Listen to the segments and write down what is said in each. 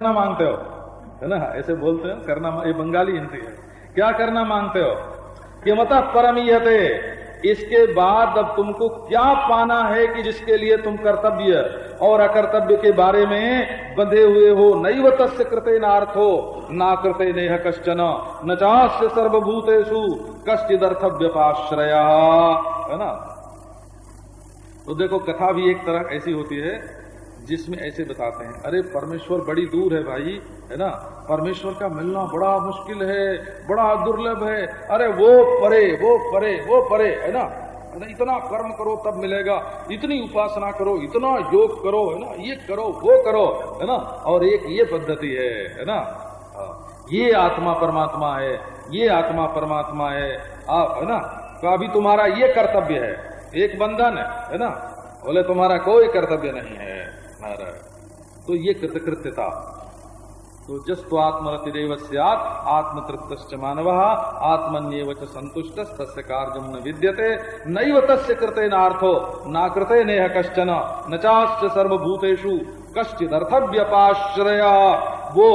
करना मांगते हो? है ना? ऐसे बोलते हैं, करना ये बंगाली हिंदी है। क्या करना मांगते हो? कि मत परमीयते, इसके बाद अब तुमको क्या पाना है कि जिसके लिए तुम कर्तव्य और अकर्तव्य के बारे में बंधे हुए हो? नैव तस्य कृते नार्थो, ना कृते नेह कश्चन, न चास्य सर्वभूतेषु कश्चिदर्थव्यपाश्रया। है ना? तो देखो, कथा भी एक तरह ऐसी होती है जिसमें ऐसे बताते हैं अरे परमेश्वर बड़ी दूर है भाई है ना? परमेश्वर का मिलना बड़ा मुश्किल है बड़ा दुर्लभ है। अरे वो परे वो परे वो परे है ना? इतना कर्म करो तब मिलेगा इतनी उपासना करो इतना योग करो है ना? ये करो वो करो है ना? और एक ये पद्धति है है ना? हाँ, ये आत्मा परमात्मा है ये आत्मा परमात्मा है आप है ना? तो अभी तुम्हारा ये कर्तव्य है एक बंधन है है ना? बोले तुम्हारा कोई कर्तव्य नहीं है। नारायण। तो ये कृतकृत्यता। तो जस्तो आत्मरतिरेव सियात आत्मतृप्त मानव, आत्मन्यव संतुष्ट, तस्य कार्यम न विद्यते, नैव तस्य कृते ना कृते नेह कश्चन, न चाश्च सर्वभूतेषु कश्चिदर्थव्यपाश्रय। वो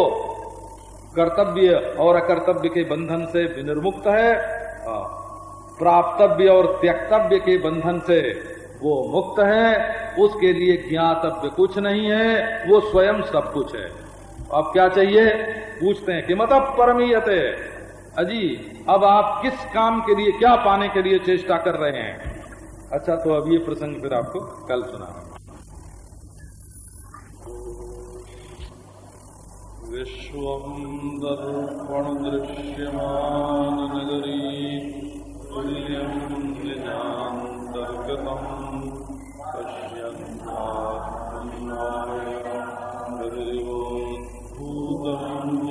कर्तव्य और अकर्तव्य के बंधन से विनिर्मुक्त है प्राप्तव्य और त्यक्तव्य के बंधन से वो मुक्त है। उसके लिए ज्ञातव्य कुछ नहीं है, वो स्वयं सब कुछ है। अब क्या चाहिए? पूछते हैं कि मतलब परमीयत है अजी, अब आप किस काम के लिए, क्या पाने के लिए चेष्टा कर रहे हैं? अच्छा तो अब ये प्रसंग फिर आपको कल सुना। विश्व दर्पण दृश्यमान नगरी तुल्यम् पश्यन्तात्मनाय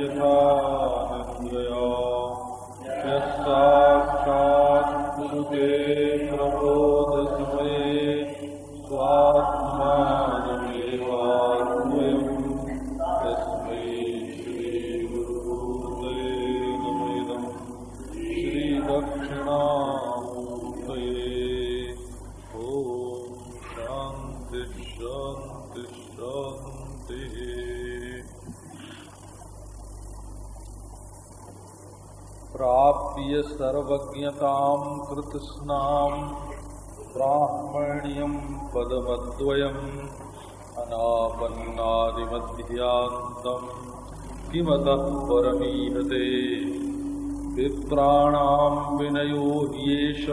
यथा प्राप्य सर्वज्ञतां कृतस्नाम् ब्राह्मण्यं पदमद्वयम् अनापन्नादिमध्यान्तम् किमतः परमीहते? विप्राणां विनयो ह्येष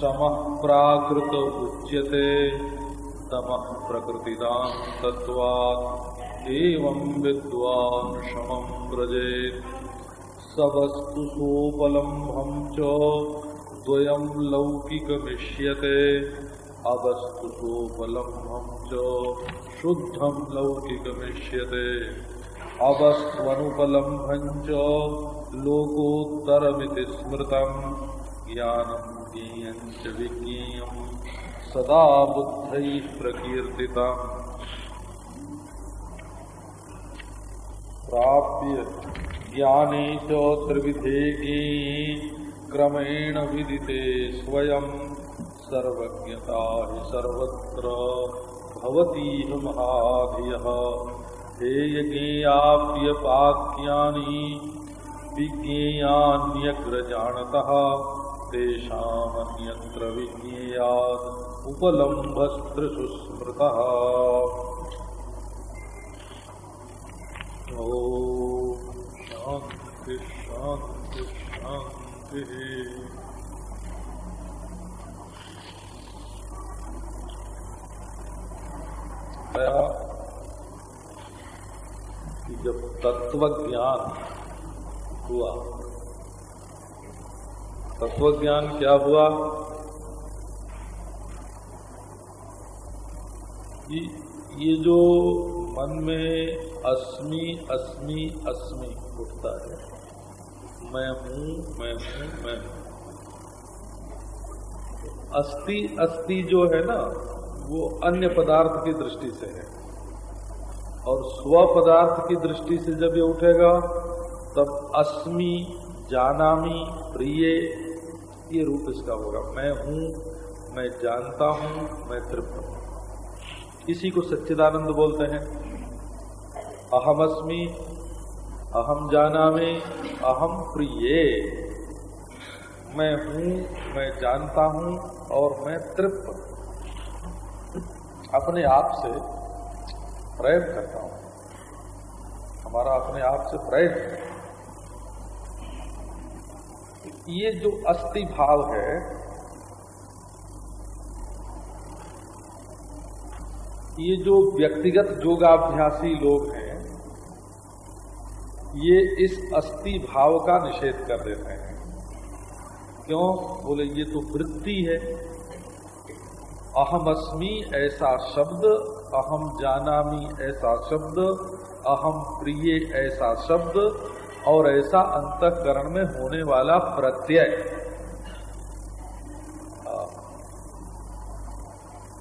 समः प्राकृत उच्यते। तमः प्रकृतिदां तत्त्वात् एवं विद्वान् सवस्तु सोपलम्भम च द्वयं लौकिकमिष्यते। अवस्तु सोपलम्भम च शुद्धं लौकिकमिष्यते। अवस्त्वनुपलम्भं च लोकोत्तरमिति स्मृतम् ज्ञानं ज्ञेयं च विज्ञेयं। सदा बुद्धैः प्रकीर्तितम्। प्राप्य ज्ञाने च त्रिविधे क्रमेण विदिते स्वयं सर्वज्ञता हि सर्वत्र। भवती महाधियः हेयज्ञेयाप्यपाक्यानि विज्ञेयान्यग्रजानतः। तेषामन्यत्र विज्ञेयात् उपलम्भस्त्रिषु स्मृतः ओ शांति शांति शांति। कि जब तत्व ज्ञान हुआ तत्व ज्ञान क्या हुआ? कि ये जो मन में अस्मि अस्मि अस्मि उठता है। मैं हूँ मैं हूँ मैं हूँ। अस्थि अस्थि जो है ना, वो अन्य पदार्थ की दृष्टि से है। और स्व पदार्थ की दृष्टि से जब ये उठेगा, तब अस्मि, जानामी, प्रिय, ये रूप इसका होगा। मैं हूँ, मैं जानता हूँ, मैं तृप्त हूँ। इसी को सच्चिदानंद बोलते हैं। अहमस्मी अहम जाना में अहम प्रिय। मैं हूँ, मैं जानता हूँ और मैं तृप्त अपने आप से प्रयत्न करता हूँ। हमारा अपने आप से प्रयत्न ये जो अस्थि भाव है, ये जो व्यक्तिगत योगाभ्यासी लोग हैं ये इस अस्थि भाव का निषेध कर देते हैं। क्यों? बोले, ये तो वृत्ति है। अहमअस्मी ऐसा शब्द, अहम जानामी ऐसा शब्द, अहम प्रिय ऐसा शब्द, और ऐसा अंतकरण में होने वाला प्रत्यय।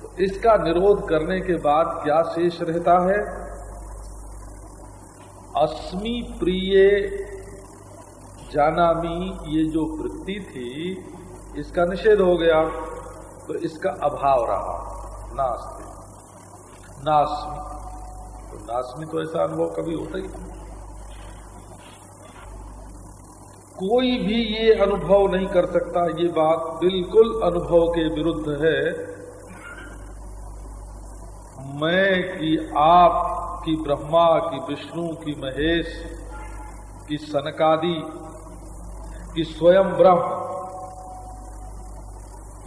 तो इसका निरोध करने के बाद क्या शेष रहता है? अस्मि प्रिय जानामी, ये जो वृत्ति थी, इसका निषेध हो गया तो इसका अभाव रहा नास्ति नास्मी। तो नास्मी तो ऐसा अनुभव कभी होता ही नहीं। कोई भी ये अनुभव नहीं कर सकता, ये बात बिल्कुल अनुभव के विरुद्ध है। मैं कि आप की ब्रह्मा, की विष्णु, की महेश, की सनकादि, कि स्वयं ब्रह्म,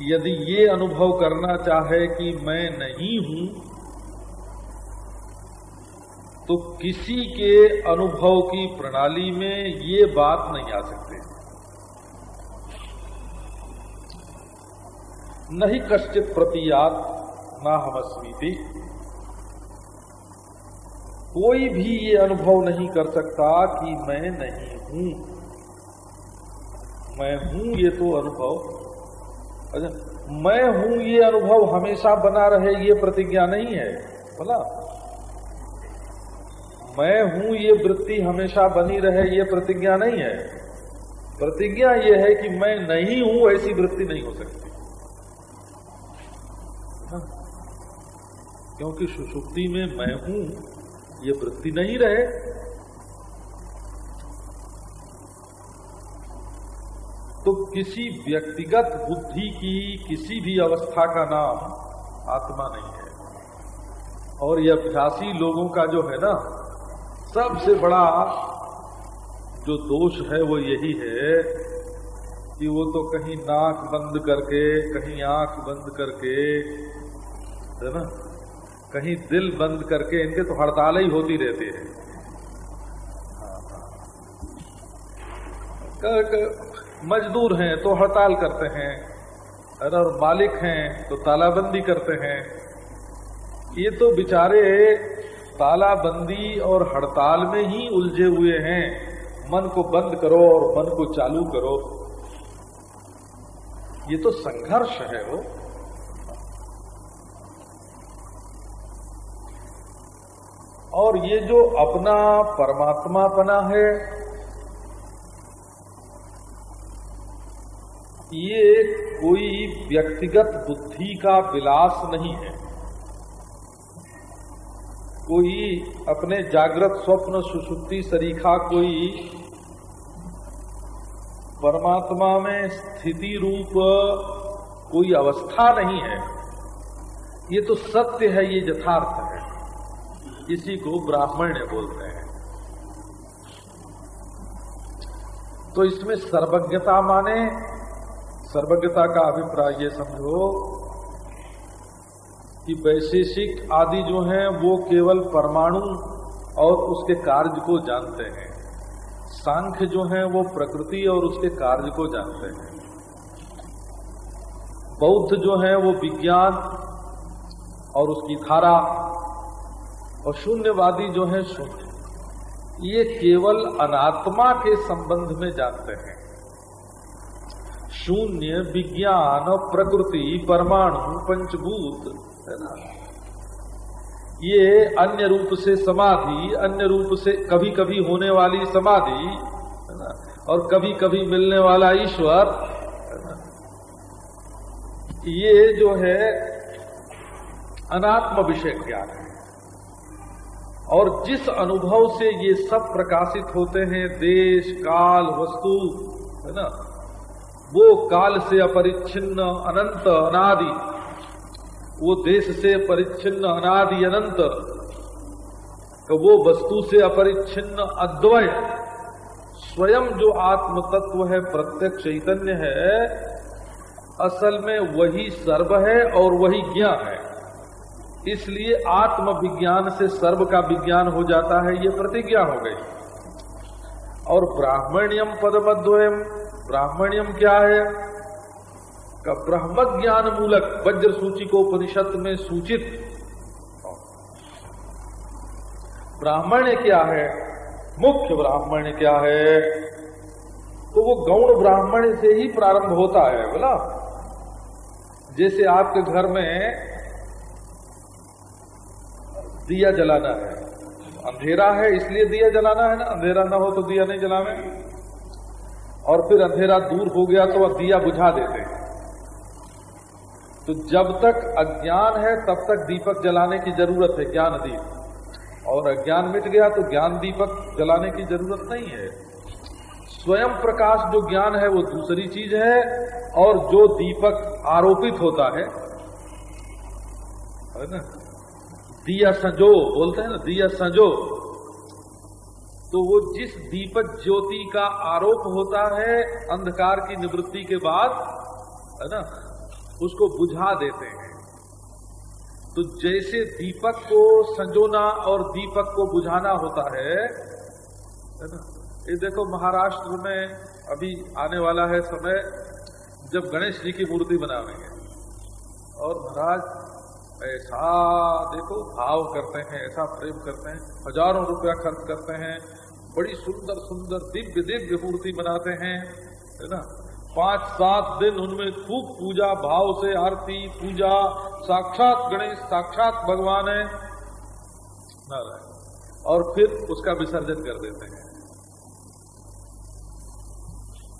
यदि ये अनुभव करना चाहे कि मैं नहीं हूँ तो किसी के अनुभव की प्रणाली में ये बात नहीं आ सकती। नहीं कश्चित प्रतियात ना हमस्मीति। कोई भी ये अनुभव नहीं कर सकता कि मैं नहीं हूँ। मैं हूँ ये तो अनुभव। अच्छा मैं हूँ ये अनुभव हमेशा बना रहे, ये प्रतिज्ञा नहीं है। बोला, मैं हूँ ये वृत्ति हमेशा बनी रहे, ये प्रतिज्ञा नहीं है। प्रतिज्ञा ये है कि मैं नहीं हूँ, ऐसी वृत्ति नहीं हो सकती। हाँ। क्योंकि सुषुप्ति में मैं हूँ ये वृत्ति नहीं रहे। तो किसी व्यक्तिगत बुद्धि की किसी भी अवस्था का नाम आत्मा नहीं है। और यह अभ्यासी लोगों का जो है ना, सबसे बड़ा जो दोष है वो यही है कि वो तो कहीं नाक बंद करके, कहीं आँख बंद करके, है ना कहीं दिल बंद करके इनके तो हड़ताल ही होती रहती है। मजदूर हैं तो हड़ताल करते हैं और मालिक हैं तो तालाबंदी करते हैं। ये तो बेचारे तालाबंदी और हड़ताल में ही उलझे हुए हैं। मन को बंद करो और मन को चालू करो। ये तो संघर्ष है वो। और ये जो अपना परमात्मापना है, ये कोई व्यक्तिगत बुद्धि का विलास नहीं है। कोई अपने जागृत स्वप्न, सुसुप्ति, सरीखा कोई परमात्मा में स्थिति रूप कोई अवस्था नहीं है। ये तो सत्य है, ये यथार्थ है। इसी को ब्राह्मण्य बोलते हैं। तो इसमें सर्वज्ञता माने, सर्वज्ञता का अभिप्राय ये समझो कि वैशेषिक आदि जो हैं, वो केवल परमाणु और उसके कार्य को जानते हैं। सांख्य जो हैं, वो प्रकृति और उसके कार्य को जानते हैं। बौद्ध जो है, वो विज्ञान और उसकी धारा और शून्यवादी जो है शून्य ये केवल अनात्मा के संबंध में जानते हैं। शून्य विज्ञान प्रकृति, परमाणु, पंचभूत, है ना? ये अन्य रूप से समाधि, अन्य रूप से कभी कभी होने वाली समाधि, है ना? और कभी कभी मिलने वाला ईश्वर ये जो है अनात्म विषय ज्ञान है। और जिस अनुभव से ये सब प्रकाशित होते हैं, देश, काल, वस्तु, है ना? वो काल से अपरिच्छिन्न, अनंत, अनादि। वो देश से परिच्छिन्न, अनादि, अनंत। तो वो वस्तु से अपरिच्छिन्न, अद्वय। स्वयं जो आत्म तत्व है, प्रत्यक्ष चैतन्य है, असल में वही सर्व है और वही ज्ञान है। इसलिए आत्म विज्ञान से सर्व का विज्ञान हो जाता है, ये प्रतिज्ञा हो गई। और ब्राह्मण्यम पदमद्वयम, ब्राह्मण्यम क्या है? का ब्रह्म ज्ञान मूलक वज्र सूची को उपनिषद में सूचित। ब्राह्मण्य क्या है? मुख्य ब्राह्मण्य क्या है? तो वो गौण ब्राह्मण से ही प्रारंभ होता है, बोला। जैसे आपके घर में दिया जलाना है। अंधेरा है, इसलिए दिया जलाना है ना। अंधेरा ना हो तो दिया नहीं जलावे। और फिर अंधेरा दूर हो गया तो अब दिया बुझा देते हैं। तो जब तक अज्ञान है, तब तक दीपक जलाने की ज़रूरत है, ज्ञान दीप। और अज्ञान मिट गया तो ज्ञान दीपक जलाने की ज़रूरत नहीं है। स्वयं प्रकाश जो ज्ञान है, वो दूसरी चीज़ है। और जो दीपक आरोपित होता है है ना? दिया संजो, बोलते हैं ना, दिया संजो। तो वो जिस दीपक ज्योति का आरोप होता है, अंधकार की निवृत्ति के बाद, है ना, उसको बुझा देते हैं। तो जैसे दीपक को संजोना और दीपक को बुझाना होता है है ना, ये देखो महाराष्ट्र में अभी आने वाला है समय, जब गणेश जी की मूर्ति बनावेंगे। और महाराज ऐसा देखो, भाव करते हैं, ऐसा प्रेम करते हैं, हज़ारों रुपया खर्च करते हैं, बड़ी सुंदर सुंदर, दिव्य दिव्य मूर्ति बनाते हैं, है ना? पाँच, सात दिन उनमें खूब पूजा, भाव से आरती, पूजा, साक्षात गणेश, साक्षात भगवान है, नारायण। और फिर उसका विसर्जन कर देते हैं।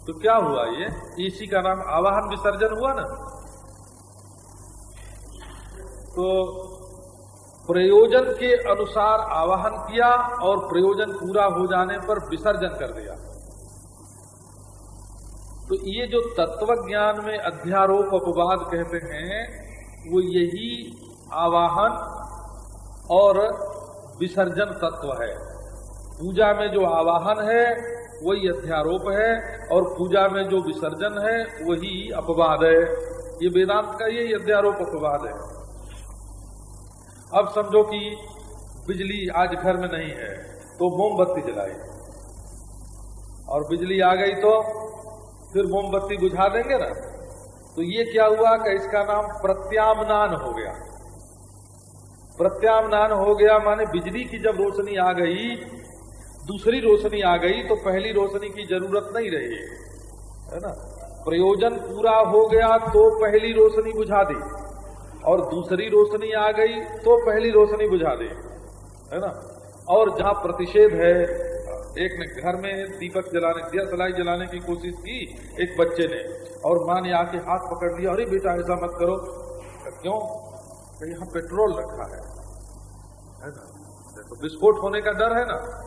तो क्या हुआ ये? इसी का नाम आवाहन विसर्जन हुआ ना? तो प्रयोजन के अनुसार आवाहन किया और प्रयोजन पूरा हो जाने पर विसर्जन कर दिया। तो ये जो तत्व ज्ञान में अध्यारोप अपवाद कहते हैं, वो यही आवाहन और विसर्जन तत्व है। पूजा में जो आवाहन है, वही अध्यारोप है और पूजा में जो विसर्जन है, वही अपवाद है। ये वेदांत का यही अध्यारोप अपवाद है। अब समझो कि बिजली आज घर में नहीं है तो मोमबत्ती जलाई। और बिजली आ गई तो फिर मोमबत्ती बुझा देंगे ना? तो ये क्या हुआ कि इसका नाम प्रत्यामनान हो गया। प्रत्यामनान हो गया माने बिजली की जब रोशनी आ गई, दूसरी रोशनी आ गई तो पहली रोशनी की ज़रूरत नहीं रही, है ना? प्रयोजन पूरा हो गया तो पहली रोशनी बुझा दी। और दूसरी रोशनी आ गई तो पहली रोशनी बुझा दे, है ना? और जहाँ प्रतिषेध है, एक ने घर में दीपक जलाने, दिया सलाई जलाने की कोशिश की, एक बच्चे ने, और माँ ने आके हाथ पकड़ लिया, अरे बेटा, ऐसा मत करो। क्यों? तो यहाँ पेट्रोल रखा है। है ना? तो विस्फोट होने का डर है ना?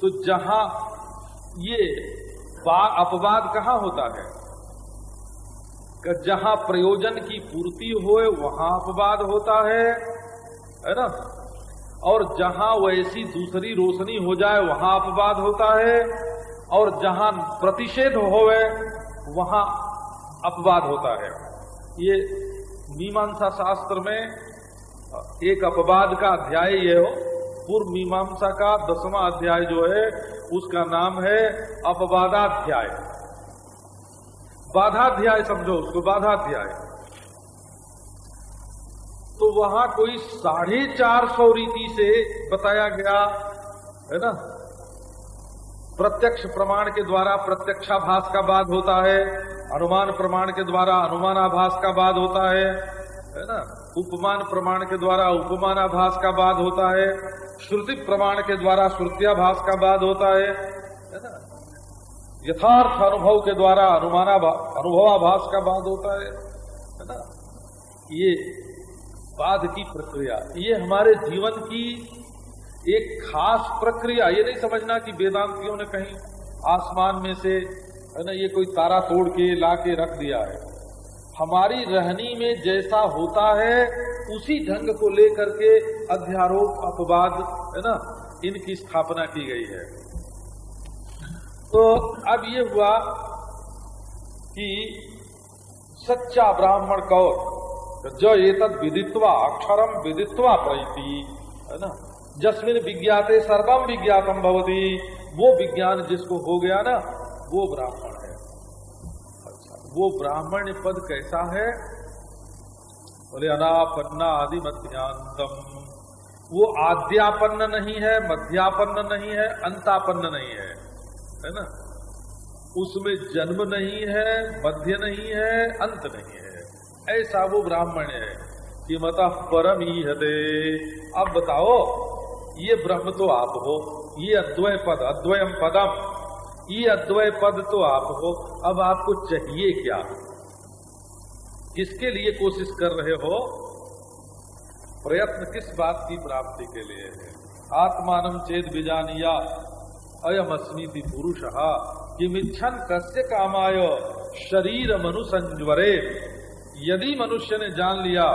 तो जहाँ ये अपवाद कहाँ होता है? कि जहाँ प्रयोजन की पूर्ति होए, वहाँ अपवाद होता है है ना? और जहाँ वैसी दूसरी रोशनी हो जाए, वहाँ अपवाद होता है, और जहाँ प्रतिषेध होवे वहाँ अपवाद होता है। ये मीमांसा शास्त्र में, एक अपवाद का अध्याय ये हो। पूर्व मीमांसा का दसवां अध्याय जो है, उसका नाम है अपवादाध्याय। बाधाध्याय समझो उसको, बाधाध्याय। तो वहाँ कोई साढ़े चार सौ रीति से बताया गया, है ना? प्रत्यक्ष प्रमाण के द्वारा प्रत्यक्षाभास का बाद होता है, अनुमान प्रमाण के द्वारा अनुमानाभास का बाद होता है है ना? उपमान प्रमाण के द्वारा उपमानाभास का बाद होता है, श्रुति प्रमाण के द्वारा श्रुतियाभास का बाद होता है है ना? यथार्थ अनुभव के द्वारा अनुमाना अनुभवाभास का बाद होता है है ना? ये बाद की प्रक्रिया, ये हमारे जीवन की एक खास प्रक्रिया, ये नहीं समझना कि वेदांतियों ने कहीं आसमान में से, है ना, ये कोई तारा तोड़ के ला के रख दिया है। हमारी रहनी में जैसा होता है, उसी ढंग को लेकर के अध्यारोप, अपवाद, है ना, इनकी स्थापना की गई है। तो अब ये हुआ कि सच्चा ब्राह्मण कौर जो ये तद विदित्वा अक्षरम विदित्वा प्रति, है ना? जस्मिन विज्ञाते सर्वम विज्ञातम भवती। वो विज्ञान जिसको हो गया ना, वो ब्राह्मण है। अच्छा वो ब्राह्मण पद कैसा है? बोले, अनापन्ना आदि मध्यांतम वो आद्यापन्न नहीं है, मध्यापन्न नहीं है, अंतापन्न नहीं है। है ना? उसमें जन्म नहीं है, मध्य नहीं है, अंत नहीं है। ऐसा वो ब्राह्मण है कि मता परम ही हते अब बताओ, ये ब्रह्म तो आप हो, ये अद्वय पद अद्वयम पदम, ये अद्वय पद तो आप हो, अब आपको चाहिए क्या? किसके लिए कोशिश कर रहे हो? प्रयत्न किस बात की प्राप्ति के लिए है? आत्मानम चेत बिजानिया। अयम अस्मी पुरुष किमिच्छन कस्य कामाय? शरीर मनुसंजवरे यदि मनुष्य ने जान लिया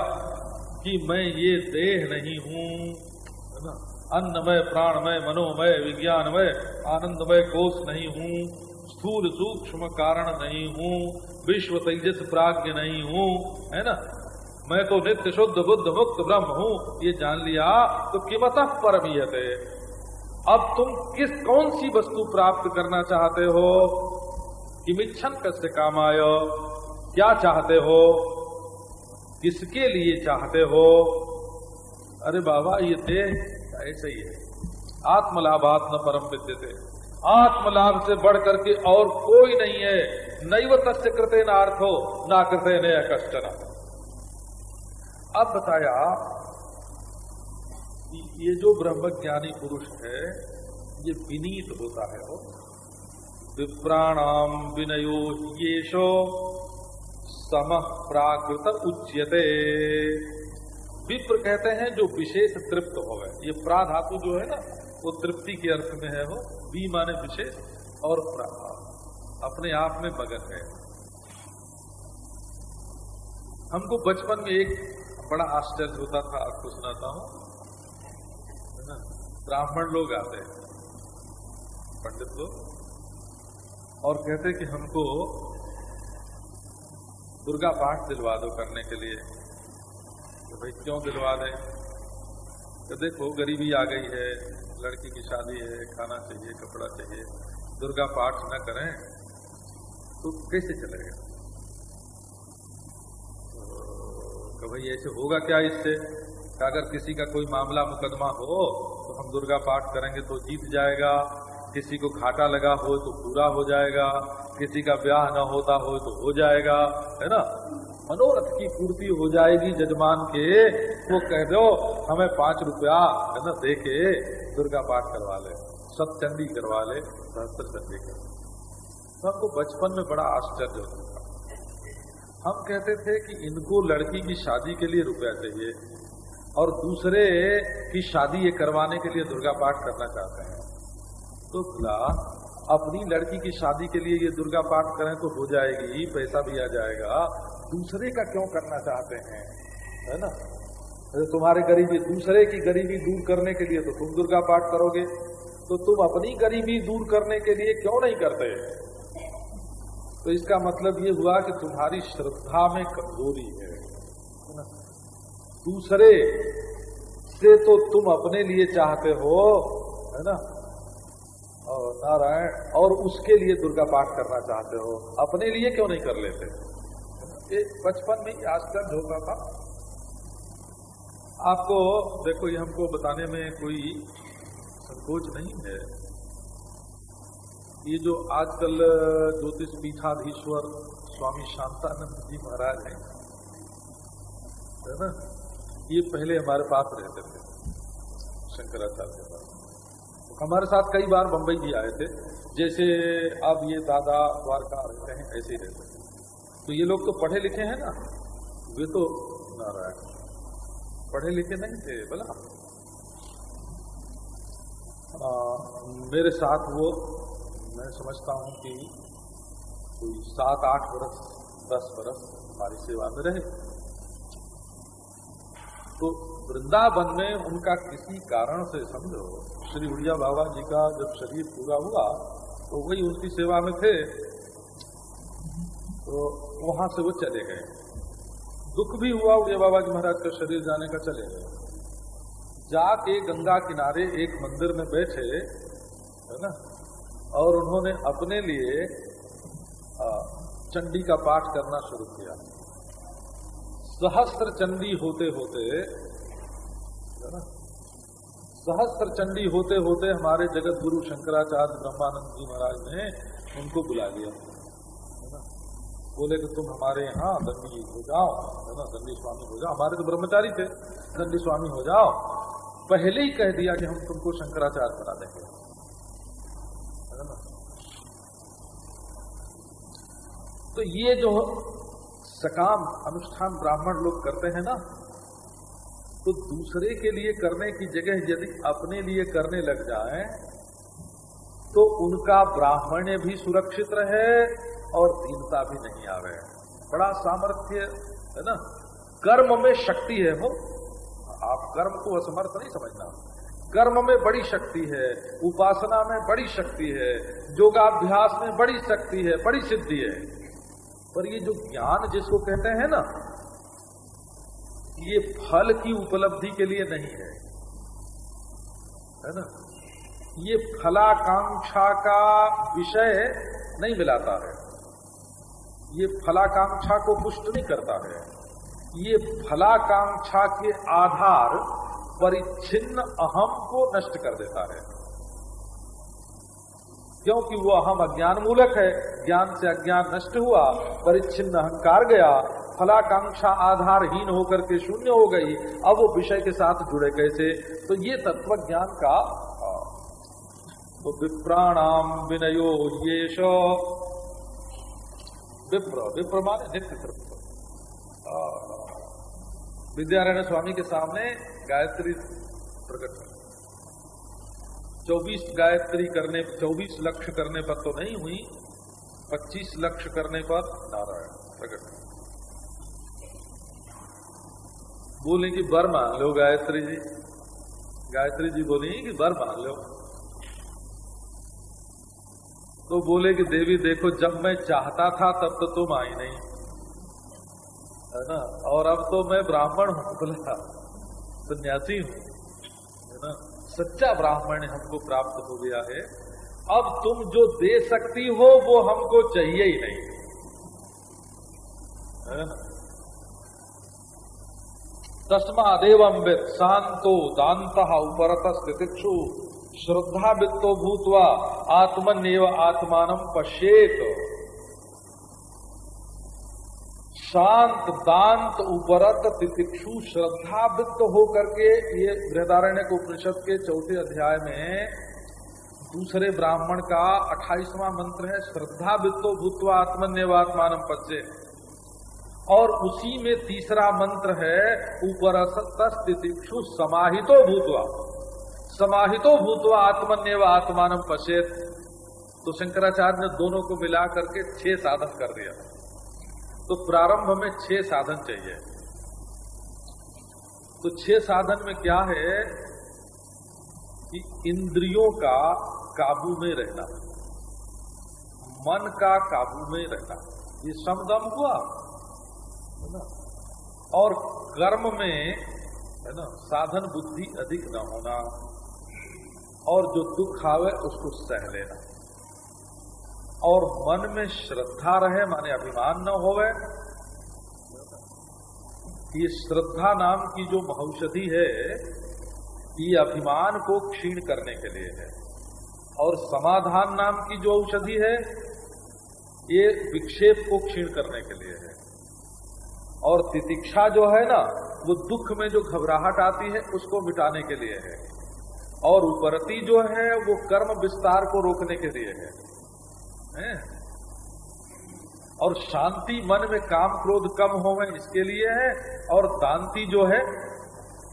कि मैं ये देह नहीं हूँ, है अन्नमय, प्राणमय, मनोमय, विज्ञानमय, आनंदमय कोष नहीं हूँ, स्थूल सूक्ष्म कारण नहीं हूँ, विश्व तेजस प्राज्ञ नहीं हूँ, है ना? मैं तो नित्य शुद्ध बुद्ध मुक्त ब्रह्म हूँ, ये जान लिया तो किमत परमीयत? अब तुम किस कौन सी वस्तु प्राप्त करना चाहते हो? किमिच्छन कस्य काम आयो क्या चाहते हो? किसके लिए चाहते हो? अरे बाबा, ये देह ऐसे ही है। आत्मलाभात न परम विद्यते। आत्मलाभ से बढ़ करके और कोई नहीं है। नैव तस्य कृते नार्थो ना कृते नया कष्ट अब बताया ये जो ब्रह्मज्ञानी पुरुष है, ये विनीत होता है विप्राणाम विनयो येषो सम प्राकृत उच्यते। विप्र कहते हैं जो विशेष तृप्त हो गए ये प्रा धातु जो है ना, वो तृप्ति के अर्थ में है वो। बी माने विशेष और प्रा। अपने आप में मगन है। हमको बचपन में एक बड़ा आश्चर्य होता था, आपको सुनाता हूँ। ब्राह्मण लोग आते हैं, पंडित लोग, और कहते कि हमको दुर्गा पाठ दिलवा दो करने के लिए। तो भाई क्यों दिलवा दें? तो देखो, गरीबी आ गई है, लड़की की शादी है, खाना चाहिए, कपड़ा चाहिए, दुर्गा पाठ न करें तो कैसे चलेगा? तो भाई ऐसे होगा क्या इससे? अगर किसी का कोई मामला मुकदमा हो हम दुर्गा पाठ करेंगे तो जीत जाएगा। किसी को घाटा लगा हो तो पूरा हो जाएगा। किसी का ब्याह न होता हो तो हो जाएगा। है ना? मनोरथ की पूर्ति हो जाएगी जजमान के। वो कह दो, हमें पाँच रुपया, है ना, दे के दुर्गा पाठ करवा ले। सतचंडी करवा ले, सहस्त्र चंडी कर तो हमको बचपन में बड़ा आश्चर्य होता हम कहते थे कि इनको लड़की की शादी के लिए रुपया चाहिए। और दूसरे की शादी ये करवाने के लिए दुर्गा पाठ करना चाहते हैं। तो खुला अपनी लड़की की शादी के लिए ये दुर्गा पाठ करें तो हो जाएगी, पैसा भी आ जाएगा। दूसरे का क्यों करना चाहते हैं? है ना? तुम्हारे गरीबी, दूसरे की गरीबी दूर करने के लिए तो तुम दुर्गा पाठ करोगे। तो तुम अपनी गरीबी दूर करने के लिए क्यों नहीं करते? तो इसका मतलब ये हुआ कि तुम्हारी श्रद्धा में कमज़ोरी है। दूसरे से तो तुम अपने लिए चाहते हो, है ना? और नारायण, और उसके लिए दुर्गा पाठ करना चाहते हो। अपने लिए क्यों नहीं कर लेते? ये बचपन में आश्चर्य होता था। आपको, देखो, ये हमको बताने में कोई संकोच नहीं है। ये जो आजकल ज्योतिष पीठाधीश्वर स्वामी शांतानंद जी महाराज हैं, है ना? ये पहले हमारे पास रहते थे, शंकराचार्य के पास। तो हमारे साथ कई बार बंबई भी आए थे। जैसे अब ये दादा द्वारका रहते हैं, ऐसे ही रहते हैं। तो ये लोग तो पढ़े लिखे हैं ना? वे तो नारायण। पढ़े लिखे नहीं थे, बोला। मेरे साथ वो, मैं समझता हूँ कि कोई सात आठ वर्ष दस वर्ष हमारी सेवा में रहे। तो वृंदावन में उनका किसी कारण से, समझो, श्री उड़िया बाबा जी का जब शरीर पूरा हुआ तो वही उनकी सेवा में थे तो वहाँ से वो चले गए। दुख भी हुआ उड़िया बाबा जी महाराज का शरीर जाने का, चले गए। जाके गंगा किनारे एक मंदिर में बैठे, है ना, और उन्होंने अपने लिए चंडी का पाठ करना शुरू किया। सहस्त्र चंडी होते होते सहस्त्र चंडी होते होते हमारे जगत गुरु शंकराचार्य ब्रह्मानंद जी महाराज ने उनको बुला लिया, है ना? बोले कि तुम हमारे यहाँ दंडी हो जाओ, है ना? दंडी स्वामी हो जाओ। हमारे तो ब्रह्मचारी थे, दंडी स्वामी हो जाओ। पहले ही कह दिया कि हम तुमको शंकराचार्य बना देंगे तो ये जो सकाम अनुष्ठान ब्राह्मण लोग करते हैं ना तो दूसरे के लिए करने की जगह यदि अपने लिए करने लग जाए तो उनका ब्राह्मण्य भी सुरक्षित रहे और दीनता भी नहीं आवे। बड़ा सामर्थ्य, है ना? कर्म में शक्ति है वो आप कर्म को असमर्थ नहीं समझना। कर्म में बड़ी शक्ति है, उपासना में बड़ी शक्ति है, योगाभ्यास में बड़ी शक्ति है, बड़ी सिद्धि है। पर ये जो ज्ञान जिसको कहते हैं ना, ये फल की उपलब्धि के लिए नहीं है। है ना? ये फलाकांक्षा का विषय नहीं मिलाता है। ये फलाकांक्षा को पुष्ट नहीं करता है। ये फलाकांक्षा के आधार परिच्छिन्न अहम को नष्ट कर देता है। क्योंकि वो अहम अज्ञान मूलक है। ज्ञान से अज्ञान नष्ट हुआ, परिच्छिन्न अहंकार गया। फलाकांक्षा आधारहीन होकर के शून्य हो गई। अब वो विषय के साथ जुड़े कैसे? तो ये तत्व ज्ञान का तो विप्राणाम विनयो ये विप्र विप्र माने नित्य तृप्त विद्यारायण स्वामी के सामने गायत्री प्रकट चौबीस गायत्री करने, चौबीस लक्ष्य करने पर तो नहीं हुई, पच्चीस लक्ष्य करने पर नारायण प्रकट बोले कि बर मान लो गायत्री जी। गायत्री जी बोली कि बर मान लो। तो बोले कि देवी देखो, जब मैं चाहता था तब तो तुम आई नहीं। है ना? और अब तो मैं ब्राह्मण हूँ, बोला। सन्यासी हूँ। सच्चा ब्राह्मण हमको प्राप्त हो गया है। अब तुम जो दे सकती हो, वो हमको चाहिए ही नहीं। तस्मादेव वित्त शांतो दात उपरत स्थितिक्षु श्रद्धा वित्तो भूतवा आत्मन्यव आत्मान पश्येत। शांत दांत उपरत तितिक्षु श्रद्धा वित्त होकर के ये बृहदारण्य उपनिषद के चौथे अध्याय में दूसरे ब्राह्मण का अट्ठाईसवां मंत्र है श्रद्धा वित्तो भूतवा आत्मन्यवात्मान पच्चे और उसी में तीसरा मंत्र है उपरत तितिक्षु समाहितो भूतवा। समाहितो भूतवा आत्मन्यव आत्मान पश्चेत तो शंकराचार्य ने दोनों को मिला करके छह साधन कर दिया। तो प्रारंभ में छह साधन चाहिए। तो छह साधन में क्या है कि इंद्रियों का काबू में रहना, मन का काबू में रहना। ये समदम हुआ, है ना? और कर्म में, है ना, साधन बुद्धि अधिक न होना, और जो दुख आवे उसको सह लेना। और मन में श्रद्धा रहे, माने अभिमान न होवे। ये श्रद्धा नाम की जो महौषधि है, ये अभिमान को क्षीण करने के लिए है। और समाधान नाम की जो औषधि है, ये विक्षेप को क्षीण करने के लिए है। और तितिक्षा जो है ना, वो दुख में जो घबराहट आती है, उसको मिटाने के लिए है। और उपरती जो है, वो कर्म विस्तार को रोकने के लिए है। है। और शांति मन में काम क्रोध कम हो इसके लिए है, और दांति जो है,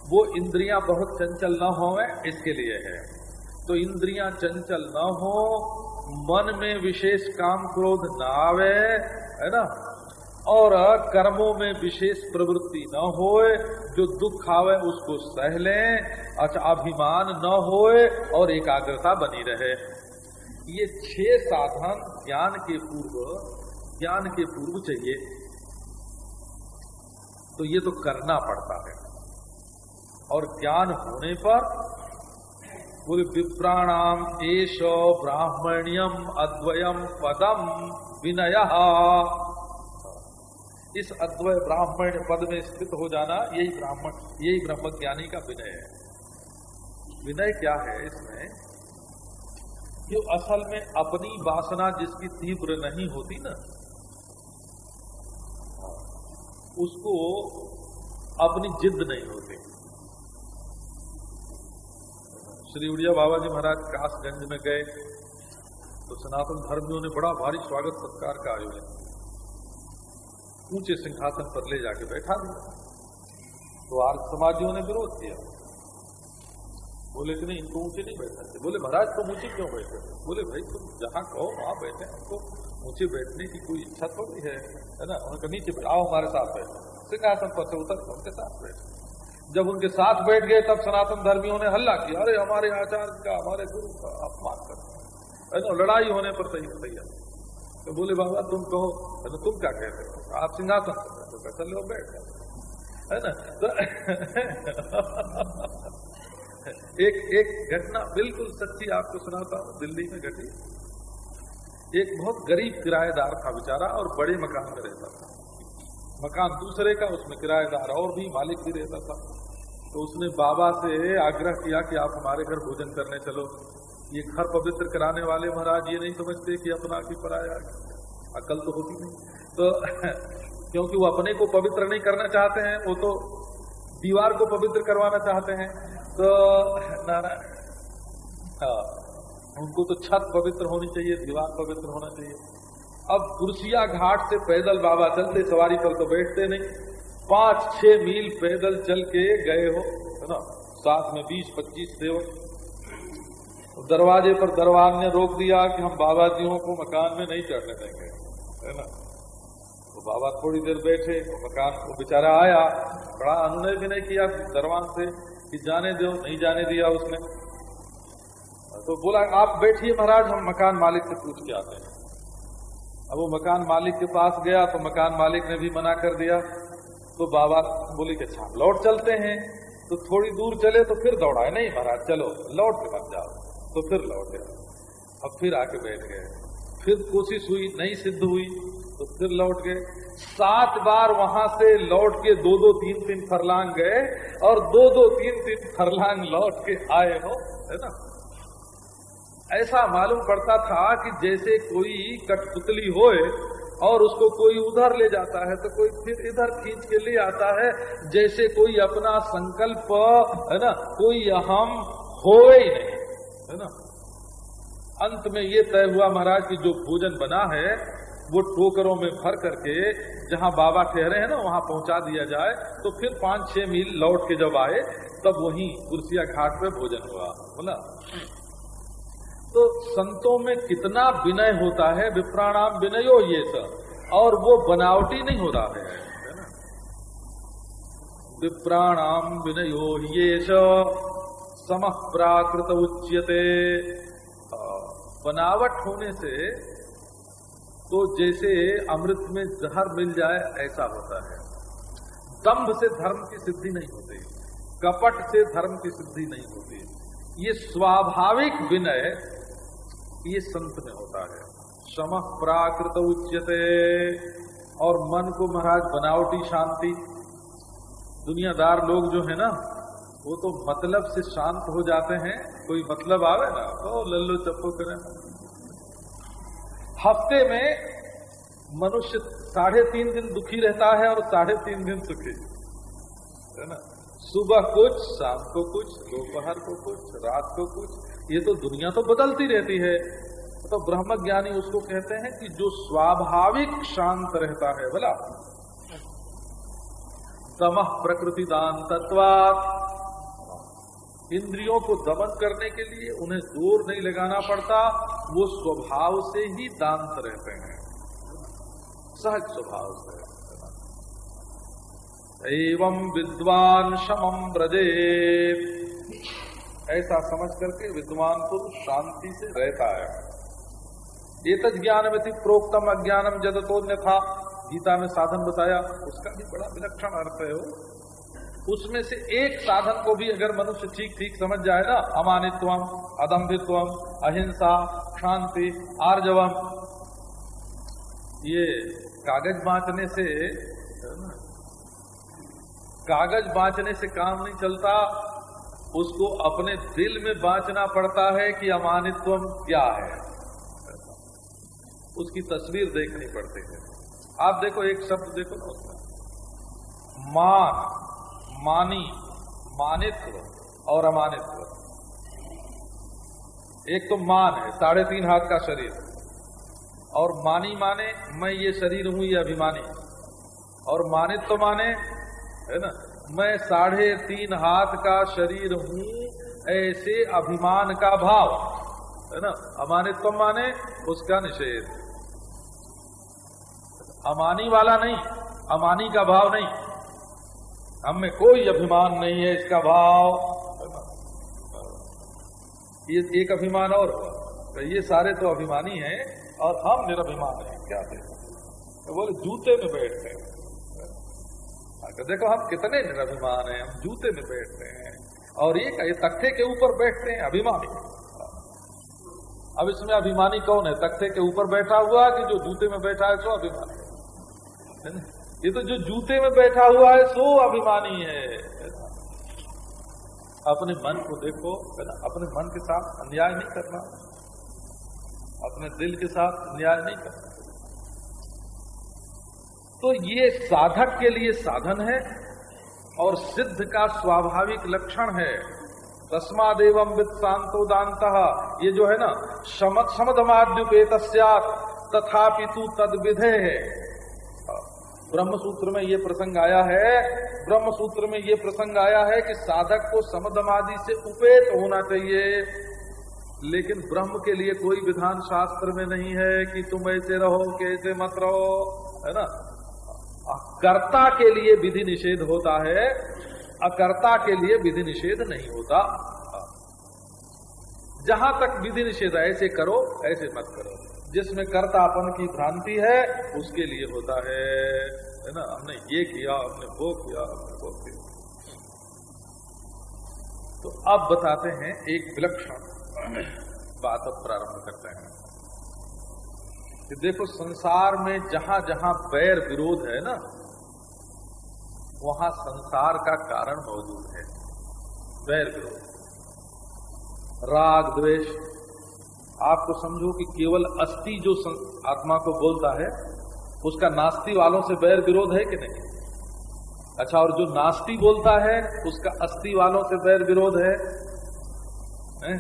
वो इंद्रियाँ बहुत चंचल न हो इसके लिए है। तो इंद्रियाँ चंचल न हो, मन में विशेष काम क्रोध न आवे, है ना? और कर्मों में विशेष प्रवृत्ति न होए, जो दुख आवे उसको सह लें अच्छा अभिमान न होए, और एकाग्रता बनी रहे। ये छह साधन ज्ञान के पूर्व, ज्ञान के पूर्व चाहिए। तो ये तो करना पड़ता है। और ज्ञान होने पर बोले विप्राणाम एश ब्राह्मण्यम अद्वयम पदम विनय। इस अद्वय ब्राह्मण पद में स्थित हो जाना यही ब्राह्मण, यही ब्रह्म ज्ञानी का विनय है। विनय क्या है इसमें? कि असल में अपनी वासना जिसकी तीव्र नहीं होती ना, उसको अपनी जिद नहीं होती। श्री उड़िया बाबा जी महाराज कासगंज में गए तो सनातन धर्मियों ने बड़ा भारी स्वागत सत्कार का आयोजन ऊँचे सिंहासन पर ले जाके बैठा दिया। तो आर्य समाजियों ने विरोध किया। बोले कि नहीं, इनको ऊँचे नहीं बैठा बोले, महाराज, तुम ऊँचे क्यों बैठे बोले, भाई, तुम जहाँ कहो, वहाँ बैठे हमको ऊँचे बैठने की कोई इच्छा थोड़ी है है ना? उनका नीचे आओ हमारे साथ बैठे। सिंहासन पर से उतर, उनके साथ बैठे। जब उनके साथ बैठ गए, तब सनातन धर्मियों ने हल्ला किया। अरे, हमारे आचार्य का, हमारे गुरु का अपमान कर है ना? लड़ाई होने पर सही तैयार तो बोले, बाबा, तुम कहो तो तुम क्या कहते हो? आप सिंहासन तो कैसा लो बैठ है ना? तो एक एक घटना बिल्कुल सच्ची आपको सुनाता हूँ, दिल्ली में घटी। एक बहुत गरीब किराएदार था बेचारा और बड़े मकान में रहता था। मकान दूसरे का, उसमें किराएदार और भी मालिक भी रहता था। तो उसने बाबा से आग्रह किया कि आप हमारे घर भोजन करने चलो। ये घर पवित्र कराने वाले महाराज ये नहीं समझते कि अपना की पराया अकल तो होती नहीं। तो क्योंकि वो अपने को पवित्र नहीं करना चाहते हैं, वो तो दीवार को पवित्र करवाना चाहते हैं। तो नारायण हाँ उनको तो छत पवित्र होनी चाहिए, दीवार पवित्र होना चाहिए। अब कुर्सिया घाट से पैदल बाबा चलते, सवारी पर तो बैठते नहीं। पाँच, छह मील पैदल चल के गए हो, है ना? साथ में बीस, पच्चीस सेवक। दरवाजे पर दरबार ने रोक दिया कि हम बाबा जियों को मकान में नहीं चढ़ने देंगे, है ना? तो बाबा थोड़ी देर बैठे मकान को बेचारा आया। बड़ा अनुनय भी नहीं किया दरबार से। कि जाने दो, नहीं जाने दिया उसने। तो बोला, आप बैठिए महाराज, हम मकान मालिक से पूछ के आते हैं। अब वो मकान मालिक के पास गया तो मकान मालिक ने भी मना कर दिया। तो बाबा बोले कि अच्छा लौट चलते हैं। तो थोड़ी दूर चले तो फिर दौड़ाए। नहीं महाराज, चलो, लौट के मत जाओ। तो फिर लौटे। अब फिर आके बैठ गए। फिर कोशिश हुई, नहीं सिद्ध हुई। तो फिर लौट गए। सात बार वहाँ से लौट के दो दो तीन तीन फरलांग गए और दो दो तीन तीन फरलांग लौट के आए हो, है ना? ऐसा मालूम पड़ता था कि जैसे कोई कठपुतली होए और उसको कोई उधर ले जाता है तो कोई फिर इधर खींच के ले आता है। जैसे कोई अपना संकल्प, है ना, कोई हम होए ही नहीं, है ना? अंत में ये तय हुआ महाराज की जो भोजन बना है वो टोकरों में भर करके जहाँ बाबा ठहरे हैं ना, वहाँ पहुँचा दिया जाए तो फिर पाँच छह मील लौट के जब आए, तब वहीं कुर्सिया घाट पे भोजन हुआ। बोला? तो संतों में कितना विनय होता है, विप्राणाम विनयो ये सब और वो बनावटी नहीं हो रहा है। विप्राणाम विनयो ये सम प्राकृत उच्यते। बनावट होने से तो जैसे अमृत में जहर मिल जाए, ऐसा होता है। दम्भ से धर्म की सिद्धि नहीं होती। कपट से धर्म की सिद्धि नहीं होती। ये स्वाभाविक विनय, ये संत में होता है। सम प्राकृत उच्यते। और मन को महाराज बनावटी शांति। दुनियादार लोग जो है ना, वो तो मतलब से शांत हो जाते हैं। कोई मतलब आवे ना तो लल्लो चप्पो करें। हफ़्ते में मनुष्य साढ़े तीन दिन दुखी रहता है और साढ़े तीन दिन सुखी। है ना? सुबह कुछ, शाम को कुछ, दोपहर को कुछ, रात को कुछ, ये तो दुनिया तो बदलती रहती है। तो ब्रह्म ज्ञानी उसको कहते हैं कि जो स्वाभाविक शांत रहता है, बोला। तमह प्रकृति दान तत्वात। इंद्रियों को दमन करने के लिए उन्हें ज़ोर नहीं लगाना पड़ता, वो स्वभाव से ही दांत रहते हैं। सहज स्वभाव से एवं विद्वान शमम ब्रजे ऐसा समझ करके विद्वान पुरुष शांति से रहता है। ज्ञान में थी प्रोक्तम अज्ञानम जदतोन्य था गीता में साधन बताया, उसका भी बड़ा विलक्षण अर्थ है वो। उसमें से एक साधन को भी अगर मनुष्य ठीक ठीक समझ जाए ना अमानित्व अदम्भित्व अहिंसा, शांति, आर्जवम, ये कागज़ बांटने से, कागज़ बांचने से काम नहीं चलता, उसको अपने दिल में बांचना पड़ता है कि अमानित्व क्या है। उसकी तस्वीर देखनी पड़ती है। आप देखो, एक शब्द देखो ना उसमें मान मानी मानित्व और अमानित्व एक तो मान है, साढ़े तीन हाथ का शरीर। और मानी, माने, मैं ये शरीर हूँ, ये अभिमानी। और मानित्व माने, है ना? मैं साढ़े तीन हाथ का शरीर हूँ, ऐसे अभिमान का भाव। है ना? अमानित्व माने, उसका निषेध। अमानी वाला नहीं, अमानी का भाव नहीं। हम में कोई अभिमान नहीं है इसका भाव। ये एक अभिमान और तो ये सारे तो अभिमानी हैं और हम निरभिमान हैं, क्या तो बोले जूते में बैठते हैं। तो देखो हम कितने निरभिमान हैं, हम जूते में बैठते हैं और ये ये तख्ते के ऊपर बैठते हैं, अभिमानी। अब इसमें अभिमानी कौन है? तख्ते के ऊपर बैठा हुआ कि जो जूते में बैठा है, सो अभिमानी। है ये तो जो जूते में बैठा हुआ है, सो अभिमानी है। अपने मन को देखो, है ना? अपने मन के साथ अन्याय नहीं करना। अपने दिल के साथ अन्याय नहीं करना। तो ये साधक के लिए साधन है और सिद्ध का स्वाभाविक लक्षण है। तस्मादेवम विद शांतोदांत ये जो है ना समद समदमाद्युपेत तथापि तू तद विधे है। ब्रह्म सूत्र में ये प्रसंग आया है ब्रह्म सूत्र में ये प्रसंग आया है कि साधक को समदमादि से उपेत होना चाहिए। लेकिन ब्रह्म के लिए कोई विधान शास्त्र में नहीं है कि तुम ऐसे रहो कैसे मत रहो, है ना? कर्ता के लिए विधि निषेध होता है, अकर्ता के लिए विधि निषेध नहीं होता। जहाँ तक विधि निषेध ऐसे करो, ऐसे मत करो। जिसमें कर्तापन की भ्रांति है, उसके लिए होता है। है ना? हमने ये किया, हमने वो किया, हमने वो किया। तो अब बताते हैं एक विलक्षण बात अब प्रारंभ करते हैं। कि देखो, संसार में जहाँ जहाँ बैर विरोध है ना, वहाँ संसार का कारण मौजूद है। बैर विरोध। राग द्वेष आप तो समझो कि केवल अस्थि जो आत्मा को बोलता है उसका नास्ति वालों से बैर विरोध है कि नहीं? अच्छा और जो नास्ति बोलता है उसका अस्थि वालों से बैर विरोध है, है?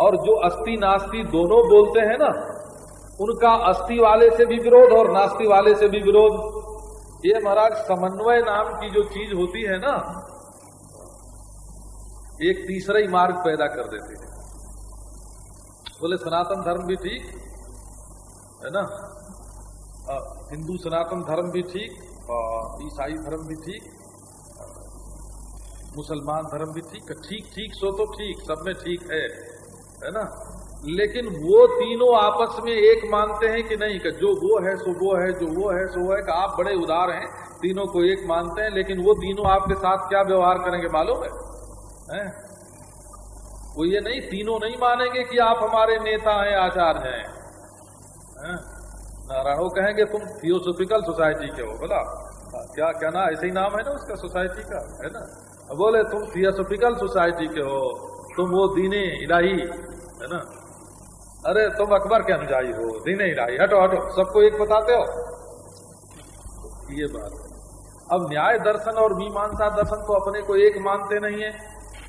और जो अस्थि नास्ति दोनों बोलते हैं ना उनका अस्थि वाले से भी विरोध और नास्ति वाले से भी विरोध। ये महाराज समन्वय नाम की जो चीज़ होती है ना एक तीसरा ही मार्ग पैदा कर देते हैं। बोले सनातन धर्म भी ठीक है ना? हिंदू सनातन धर्म भी ठीक ईसाई धर्म भी ठीक मुसलमान धर्म भी ठीक ठीक ठीक सो तो ठीक सब में ठीक है है ना? लेकिन वो तीनों आपस में एक मानते हैं कि नहीं कि जो वो है सो वो है जो वो है सो वो है कि आप बड़े उदार हैं तीनों को एक मानते हैं लेकिन वो तीनों आपके साथ क्या व्यवहार करेंगे मालूम है, है? वो ये नहीं, तीनों नहीं मानेंगे कि आप हमारे नेता हैं, आचार्य हैं। है? नारायण कहेंगे, तुम थियोसोफिकल सोसाइटी के हो, बोला। क्या क्या ना, ऐसे ही नाम है ना उसका सोसाइटी का, है ना? बोले, तुम थियोसोफिकल सोसाइटी के हो, तुम वो दीने इलाही, है ना? अरे, तुम अकबर के अनुजाई हो, दीने इलाही, हटो हटो, सबको एक बताते हो। ये बात। अब न्याय दर्शन और मीमांसा दर्शन तो अपने को एक मानते नहीं है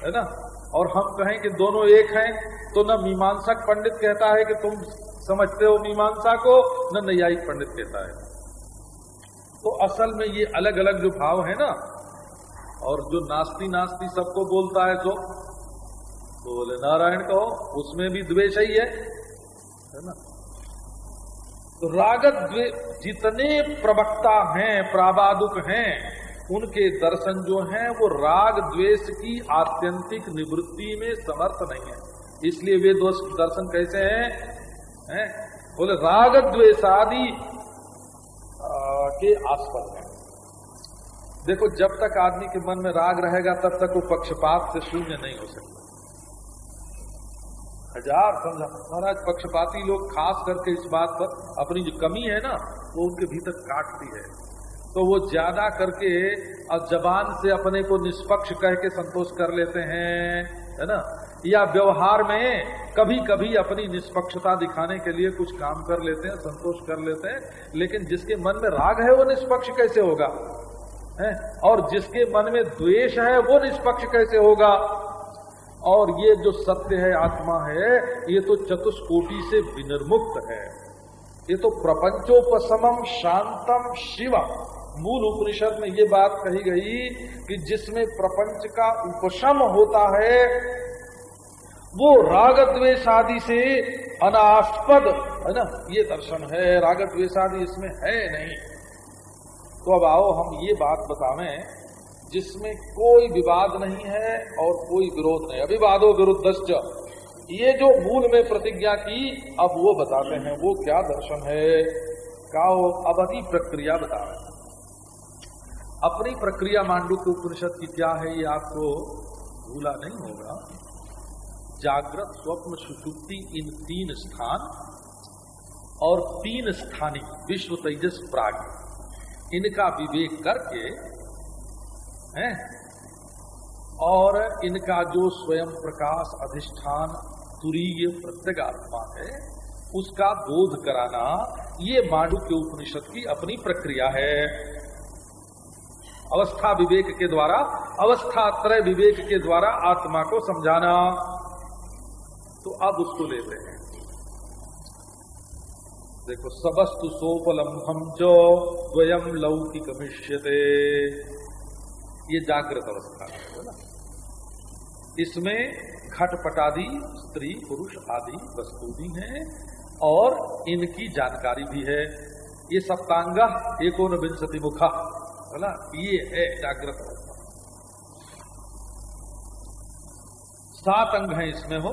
है ना? और हम कहें कि दोनों एक हैं तो न मीमांसक पंडित कहता है कि तुम समझते हो मीमांसा को, न न्यायिक पंडित कहता है। तो असल में ये अलग अलग जो भाव है ना, और जो नास्ती नास्ती सबको बोलता है तो तो बोले, नारायण कहो, उसमें भी द्वेष ही है। है ना? तो रागत जितने प्रवक्ता हैं प्राबादुक हैं उनके दर्शन जो हैं, वो राग द्वेष की आत्यंतिक निवृत्ति में समर्थ नहीं है। इसलिए वे दर्शन कैसे हैं? है? बोले, राग द्वेषादि के आस्पद है। देखो, जब तक आदमी के मन में राग रहेगा, तब तक वो पक्षपात से शून्य नहीं हो सकता। हज़ार समझा। महाराज, पक्षपाती लोग खास करके इस बात पर अपनी जो कमी है ना, वो उनके भीतर काटती है। तो वो ज़्यादा करके और जबान से अपने को निष्पक्ष कह के संतोष कर लेते हैं, है ना? या व्यवहार में कभी कभी अपनी निष्पक्षता दिखाने के लिए कुछ काम कर लेते हैं, संतोष कर लेते हैं, लेकिन जिसके मन में राग है वो निष्पक्ष कैसे होगा? है? और जिसके मन में द्वेष है वो निष्पक्ष कैसे होगा? और ये जो सत्य है, आत्मा है, ये तो चतुष्कोटि से विनिर्मुक्त है। ये तो प्रपंचोपमम शांतम शिव मूल उपनिषद में ये बात कही गई कि जिसमें प्रपंच का उपशम होता है, वो राग द्वेषादि से अनास्पद, है ना? ये दर्शन है राग द्वेषादि इसमें है नहीं। तो अब आओ हम ये बात बतावें, जिसमें कोई विवाद नहीं है और कोई विरोध नहीं। अभिवादो विरुद्ध ये जो मूल में प्रतिज्ञा की, अब वो बताते हैं, वो क्या दर्शन है? काओ अवधि प्रक्रिया बता रहे अपनी प्रक्रिया मांडू के उपनिषद की क्या है ये आपको भूला नहीं होगा। जागृत, स्वप्न सुषुप्ति इन तीन स्थान और तीन स्थानी विश्व तेजस प्राग। इनका विवेक करके, है? और इनका जो स्वयं प्रकाश अधिष्ठान तुरीय प्रत्यगात्मा है, उसका बोध कराना ये मांडू के उपनिषद की अपनी प्रक्रिया है। अवस्था विवेक के द्वारा, अवस्था त्रय विवेक के द्वारा आत्मा को समझाना। तो अब उसको लेते हैं। देखो, सबस्तु सोपलम्भम जो द्वयम लौकिक मिश्यते ये जागृत अवस्था है ना? इसमें घटपटादि, स्त्री, पुरुष आदि वस्तु भी हैं और इनकी जानकारी भी है। ये सप्तांग एकोन विंशति मुखा बोला ये है जागृत अवस्था। सात अंग हैं इसमें हो।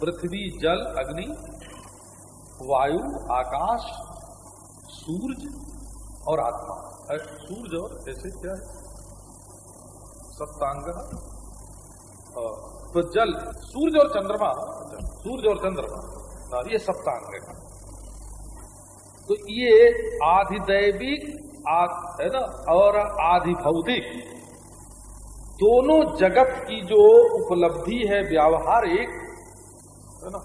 पृथ्वी जल अग्नि वायु आकाश सूरज और आत्मा। सूर्य और ऐसे क्या है? सप्तांग तो जल सूर्य और चंद्रमा सूर्य और चंद्रमा। हाँ, ये सप्तांग है। तो ये आधिदैविक है ना? और आधि भौतिक। दोनों जगत की जो उपलब्धि है, व्यवहार एक, है ना?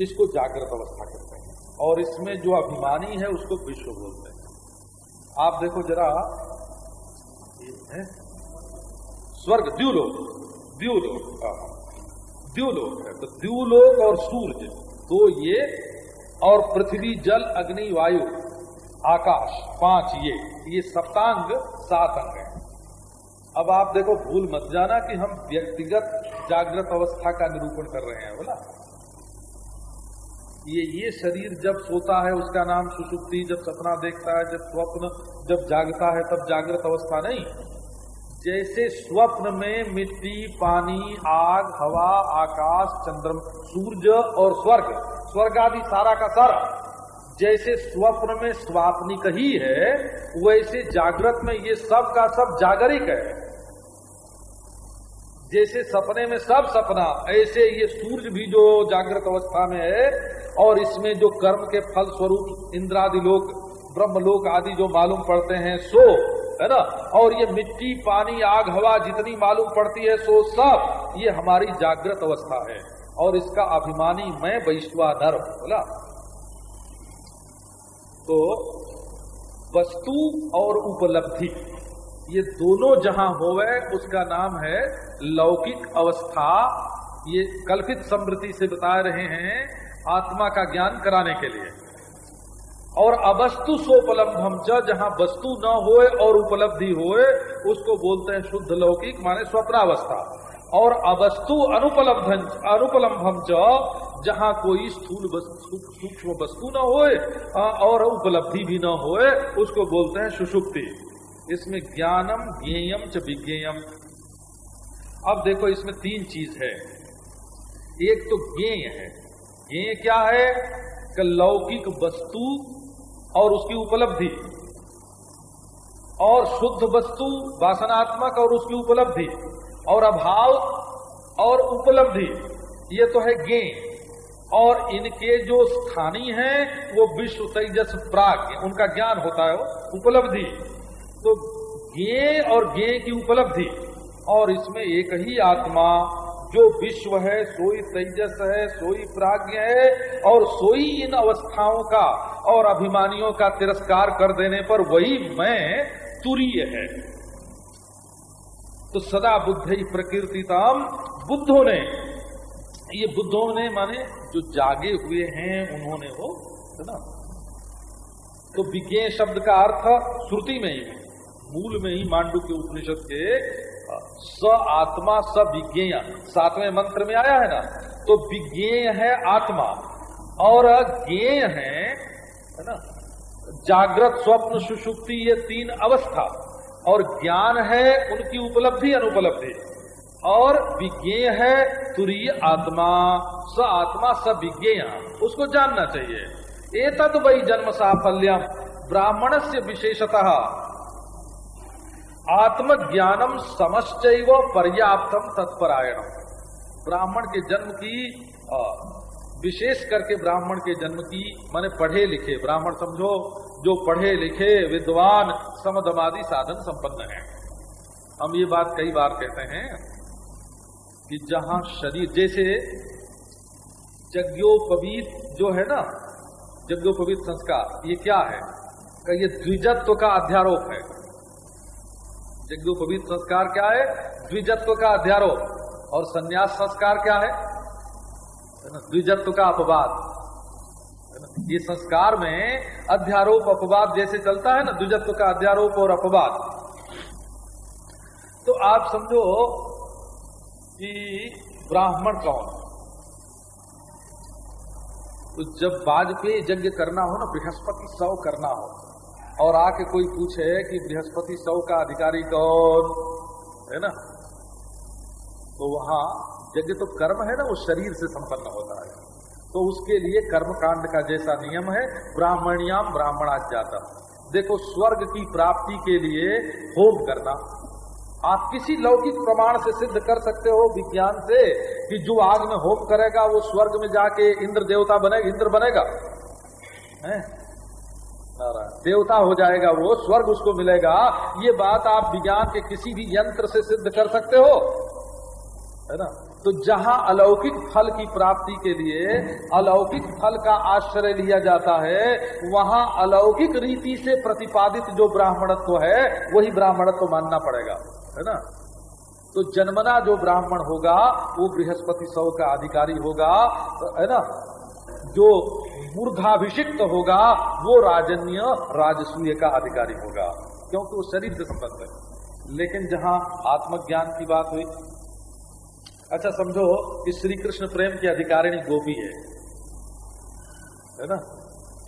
इसको जागृत अवस्था कहते हैं। और इसमें जो अभिमानी है, उसको विश्व बोलते हैं। आप देखो जरा स्वर्ग, द्यूलोक द्यूलोक द्यूलोक है तो द्यूलोक और सूर्य तो ये और पृथ्वी, जल, अग्नि, वायु। आकाश, पाँच ये ये सप्तांग सात अंग है। अब आप देखो, भूल मत जाना कि हम व्यक्तिगत जागृत अवस्था का निरूपण कर रहे हैं, बोला। ये ये शरीर जब सोता है, उसका नाम सुसुप्ति, जब सपना देखता है, जब स्वप्न, जब जागता है, तब जागृत अवस्था नहीं। जैसे स्वप्न में मिट्टी, पानी, आग, हवा, आकाश, चंद्रमा, सूर्य और स्वर्ग स्वर्ग आदि सारा का सारा जैसे स्वप्न में स्वाप्निक ही है, वैसे जागृत में ये सब का सब जागरिक है। जैसे सपने में सब सपना, ऐसे ये सूर्य भी जो जागृत अवस्था में है, और इसमें जो कर्म के फल स्वरूप इंद्रादि लोक, ब्रह्मलोक आदि जो मालूम पड़ते हैं, सो, है ना? और ये मिट्टी, पानी, आग, हवा जितनी मालूम पड़ती है, सो सब ये हमारी जागृत अवस्था है। और इसका अभिमानी मैं वैश्वा नर बोला? तो वस्तु और उपलब्धि। ये दोनों जहाँ होवे, उसका नाम है लौकिक अवस्था। ये कल्पित समृद्धि से बता रहे हैं आत्मा का ज्ञान कराने के लिए। और अवस्तु सोपलब्धम च जहाँ वस्तु न होए और उपलब्धि होए, उसको बोलते हैं शुद्ध लौकिक, माने स्वप्नावस्था। और अवस्तु अनुपलब्ध अनुपलम्भम च, जहाँ कोई स्थूल सूक्ष्म वस्तु न होए और उपलब्धि भी न होए, उसको बोलते हैं सुषुप्ति। इसमें ज्ञानम, ज्ञेयम च विज्ञेयम। अब देखो इसमें तीन चीज़ है। एक तो ज्ञेय है। ज्ञेय क्या है? कि लौकिक वस्तु और उसकी उपलब्धि। और शुद्ध वस्तु वासनात्मक और उसकी उपलब्धि। और अभाव और उपलब्धि, ये तो है गे। और इनके जो स्थानीय हैं, वो विश्व तेजस प्राग, उनका ज्ञान होता है उपलब्धि। तो गे और गे की उपलब्धि, और इसमें एक ही आत्मा, जो विश्व है, सोई तेजस है, सोई प्राज्ञ है, और सोई इन अवस्थाओं का और अभिमानियों का तिरस्कार कर देने पर वही मैं तुरीय है। तो सदा बुद्ध ही प्रकृतिताम बुद्धों ने। ये बुद्धों ने माने जो जागे हुए हैं, उन्होंने वो, है ना? तो विज्ञ शब्द का अर्थ श्रुति में ही मूल में ही मांडू के उपनिषद के स आत्मा स विज्ञेय, सातवें मंत्र में आया है ना? तो विज्ञेय है आत्मा और ज्ञेय है है ना? जागृत स्वप्न सुषुप्ति ये तीन अवस्था। और ज्ञान है, उनकी उपलब्धि अनुपलब्धि। और विज्ञेय है तुरीय आत्मा, स आत्मा, स विज्ञेय। उसको जानना चाहिए। एतद वही जन्म साफल्यम ब्राह्मण से विशेषतः। आत्मज्ञानम समश्चैव पर्याप्तम तत्परायणम। ब्राह्मण के जन्म की विशेष करके ब्राह्मण के जन्म की माने पढ़े लिखे, ब्राह्मण समझो, जो पढ़े लिखे विद्वान समदमादि साधन संपन्न है। हम ये बात कई बार कहते हैं कि जहाँ शरीर, जैसे यज्ञोपवीत जो है ना, यज्ञोपवीत संस्कार, ये क्या है? कि ये द्विजत्व का अध्यारोप है। यज्ञोपवीत संस्कार क्या है? द्विजत्व का अध्यारोप। और संन्यास संस्कार क्या है? द्विजत्व का अपवाद। ये संस्कार में अध्यारोप अपवाद जैसे चलता है ना, द्विजत्व का अध्यारोप और अपवाद। तो आप समझो कि ब्राह्मण कौन? तो जब वाजपेयी यज्ञ करना हो ना, बृहस्पति सौ करना हो, और आके कोई पूछे कि बृहस्पति सौ का अधिकारी कौन? है ना? तो वहाँ यज्ञ तो कर्म है ना, वो शरीर से संपन्न होता है। तो उसके लिए कर्म कांड का जैसा नियम है, ब्राह्मणियाम ब्राह्मणात जाता देखो, स्वर्ग की प्राप्ति के लिए होम करना। आप किसी लौकिक प्रमाण से सिद्ध कर सकते हो विज्ञान से कि जो आग में होम करेगा, वो स्वर्ग में जाके इंद्र देवता बनेगा इंद्र बनेगा। है? देवता हो जाएगा वो, स्वर्ग उसको मिलेगा। ये बात आप विज्ञान के किसी भी यंत्र से सिद्ध कर सकते हो। है ना? तो जहाँ अलौकिक फल की प्राप्ति के लिए अलौकिक फल का आश्रय लिया जाता है, वहाँ अलौकिक रीति से प्रतिपादित जो ब्राह्मणत्व है, वही ब्राह्मणत्व मानना पड़ेगा, है ना? तो जन्मना जो ब्राह्मण होगा, वो बृहस्पति सौ का अधिकारी होगा, है ना? जो मूर्धाभिषिक्त होगा, वो राजन्य राजसूय का अधिकारी होगा, क्योंकि वो शरीर से संबंध है। लेकिन जहाँ आत्मज्ञान की बात हुई अच्छा समझो, कि श्री कृष्ण प्रेम की अधिकारिणी गोपी है। है ना?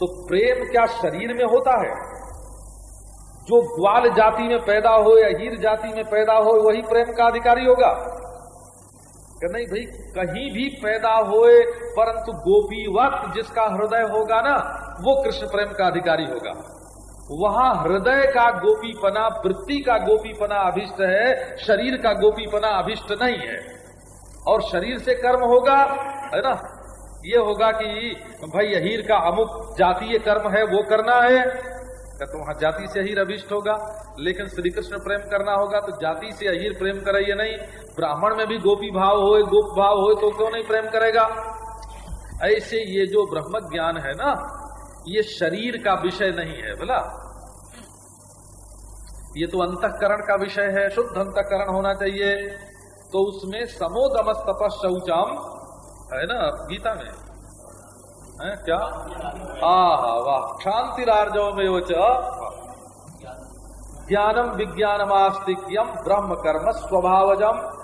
तो प्रेम क्या शरीर में होता है? जो ग्वाल जाति में पैदा हो या हीर जाति में पैदा हो, वही प्रेम का अधिकारी होगा। कि नहीं भाई, कहीं भी पैदा होए, परंतु गोपी वक्त जिसका हृदय होगा ना, वो कृष्ण प्रेम का अधिकारी होगा। वहाँ हृदय का गोपीपना, वृत्ति का गोपीपना अभिष्ट है, शरीर का गोपीपना अभिष्ट नहीं है। और शरीर से कर्म होगा, है ना? ये होगा कि भाई अहीर का अमुक जातीय कर्म है, वो करना है तो वहाँ जाति से अहीर अभिष्ट होगा। लेकिन श्री कृष्ण प्रेम करना होगा तो जाति से अहीर प्रेम करे ये नहीं। ब्राह्मण में भी गोपी भाव हो गोप भाव हो तो क्यों नहीं प्रेम करेगा? ऐसे ये जो ब्रह्म ज्ञान है ना, ये शरीर का विषय नहीं है, बोला। ये तो अंतकरण का विषय है, शुद्ध अंतकरण होना चाहिए। तो उसमें समोदमस तपस शौचम है ना, गीता में? है, क्या? आह, वाह क्षांतिरार्जो में वो ज्ञानम विज्ञानमास्तिक्यम ब्रह्म कर्म स्वभावजम।